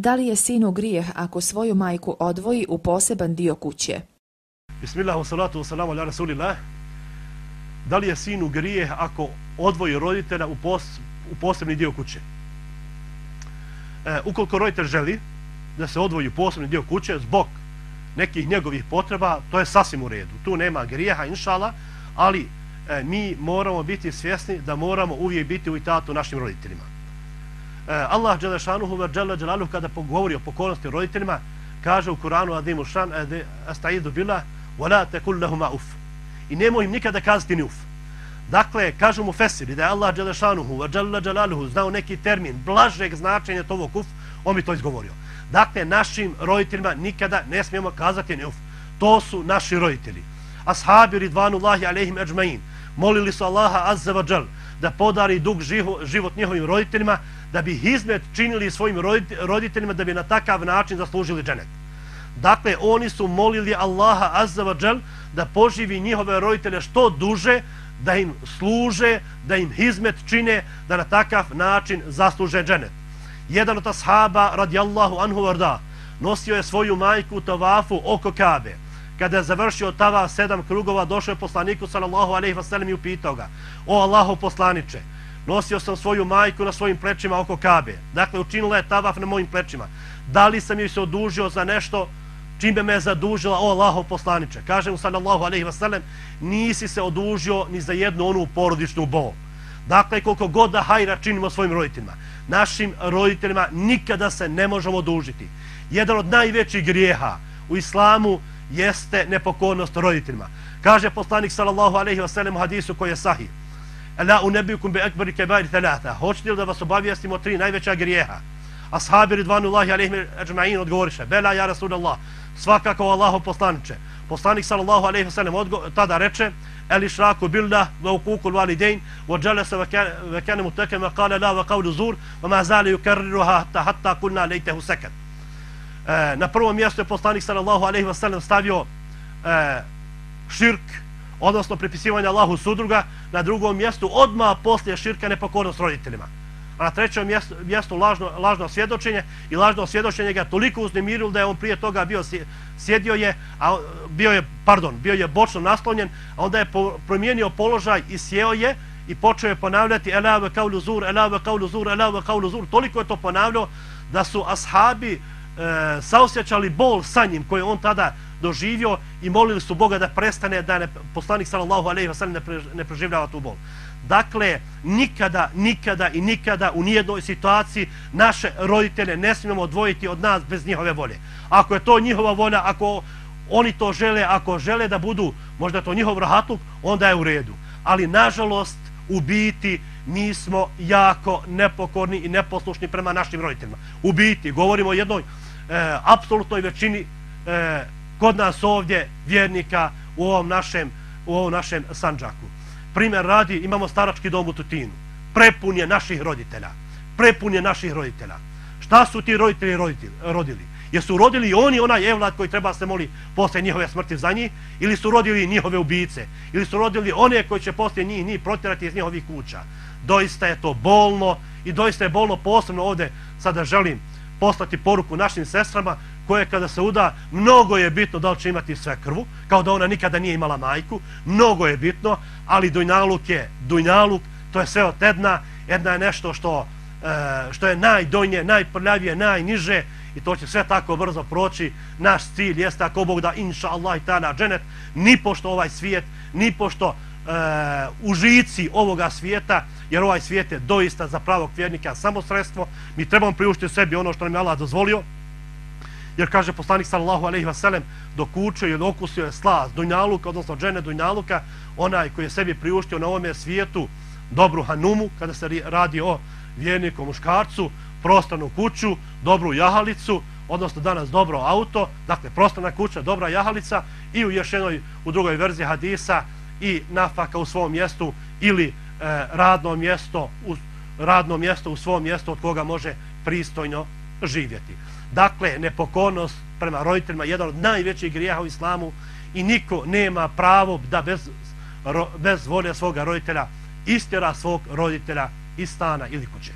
Da li je sinu grijeh ako svoju majku odvoji u poseban dio kuće? Bismillah, salatu, salamu ala rasulillah. Da li je sinu grijeh ako odvoji roditelja u, pos, u posebni dio kuće? E, ukoliko roditelj želi da se odvoji u posebni dio kuće zbog nekih njegovih potreba, to je sasvim u redu. Tu nema grijeha, inšala, ali e, mi moramo biti svjesni da moramo uvijek biti u itatu našim roditeljima. E, Allah Đelešanuhu wa Đele Đelaluhu kada govori o pokornosti roditeljima, kaže u Kuranu Adimu Šan, Astaidu Bila, وَلَا تَكُلْ لَهُمَا uf. I nemoj im nikada kazati ni uf. Dakle, kažu mu Fesiri da je Allah Đelešanuhu wa Đele Đelaluhu znao neki termin blažeg značenja tovog uf, on bi to izgovorio. Dakle, našim roditeljima nikada ne smijemo kazati ni uf. To su naši roditelji. Ashabi Ridvanullahi alaihim ajmain molili su Allaha azza wa Đel da podari dug život njihovim roditeljima, da bi hizmet činili svojim roditeljima, da bi na takav način zaslužili dženet. Dakle, oni su molili Allaha azza wa Đel da poživi njihove roditelje što duže, da im služe, da im hizmet čine, da na takav način zasluže dženet. Jedan od ashaba, radijallahu anhu varda, nosio je svoju majku u tavafu oko Kabe. Kada je završio tava sedam krugova, došao je poslaniku sallallahu alaihi wasallam i upitao ga, o Allahov poslaniče, nosio sam svoju majku na svojim plećima oko Kabe. Dakle, učinila je tavaf na mojim plećima. Da li sam joj se odužio za nešto čime me je zadužila, o Allahov poslaniče? Kaže mu sallallahu alaihi sellem: nisi se odužio ni za jednu onu porodičnu bol. Dakle, koliko god da hajra činimo svojim roditeljima, našim roditeljima nikada se ne možemo odužiti. Jedan od najvećih grijeha u islamu jeste nepokornost roditeljima. Kaže poslanik sallallahu alejhi ve sellem u hadisu koji je sahih. La unebikum bi akbari kebair thalatha. Hoćete li da vas obavijestimo tri najveća grijeha? Ashabi ridvanullahi alejhim ecmaîn odgovoriše: Bela ja Rasulullah. Svakako Allahu poslanice. Poslanik sallallahu alejhi ve sellem tada reče: El ishraku billah wa uququl walidain wa jalasa wa kana mutakama qala la wa qawlu zur wa ma zala yukarriruha hatta hatta qulna laytahu sakat. E, na prvom mjestu je poslanik sallallahu alejhi ve sellem stavio e, širk odnosno prepisivanje Allahu sudruga na drugom mjestu odma posle širka nepokornost roditeljima a na trećem mjestu, mjestu lažno, lažno svjedočenje i lažno svjedočenje ga toliko uznemirilo da je on prije toga bio sjedio je a bio je pardon bio je bočno naslonjen a onda je po, promijenio položaj i sjeo je i počeo je ponavljati elave kaulu zur, elave kaulu zur, elave kaulu zur. toliko je to ponavljao da su ashabi e, saosjećali bol sa njim koji on tada doživio i molili su Boga da prestane da ne, poslanik sallallahu alejhi ve sellem ne, pre, ne preživljava tu bol. Dakle, nikada, nikada i nikada u nijednoj situaciji naše roditelje ne smijemo odvojiti od nas bez njihove volje. Ako je to njihova volja, ako oni to žele, ako žele da budu možda to njihov rahatluk, onda je u redu. Ali nažalost, u biti, mi smo jako nepokorni i neposlušni prema našim roditeljima. U biti, govorimo o jednoj e, apsolutnoj većini e, kod nas ovdje vjernika u ovom našem, u ovom našem sanđaku. Primjer radi, imamo starački dom u Tutinu. Prepun je naših roditelja. Prepun je naših roditelja. Šta su ti roditelji rodili? Jesu rodili oni onaj evlad koji treba se moli posle njihove smrti za njih? Ili su rodili njihove ubice? Ili su rodili one koji će posle njih njih protirati iz njihovih kuća? Doista je to bolno i doista je bolno posebno ovdje sada želim poslati poruku našim sestrama koje kada se uda, mnogo je bitno da li će imati sve krvu, kao da ona nikada nije imala majku, mnogo je bitno, ali dojnaluk je dojnaluk, to je sve od jedna, jedna je nešto što, e, što je najdojnje, najprljavije, najniže i to će sve tako brzo proći. Naš cilj jeste ako Bog da inša Allah i ta'ala dženet, ni pošto ovaj svijet, ni pošto E, užici ovoga svijeta, jer ovaj svijet je doista za pravog vjernika samo sredstvo. Mi trebamo priuštiti sebi ono što nam je Allah dozvolio. Jer kaže poslanik sallallahu alejhi ve sellem dok učio i okusio je slaz dunjaluka, odnosno džene dunjaluka, onaj koji je sebi priuštio na ovom svijetu dobru hanumu, kada se radi o vjerniku muškarcu, prostranu kuću, dobru jahalicu, odnosno danas dobro auto, dakle prostrana kuća, dobra jahalica i u još jednoj, u drugoj verziji hadisa i nafaka u svom mjestu ili e, radno mjesto u radno mjesto u svom mjestu od koga može pristojno živjeti. Dakle, nepokornost prema roditeljima je jedan od najvećih grijeha u islamu i niko nema pravo da bez, ro, bez volje svoga roditelja istjera svog roditelja iz stana ili kuće.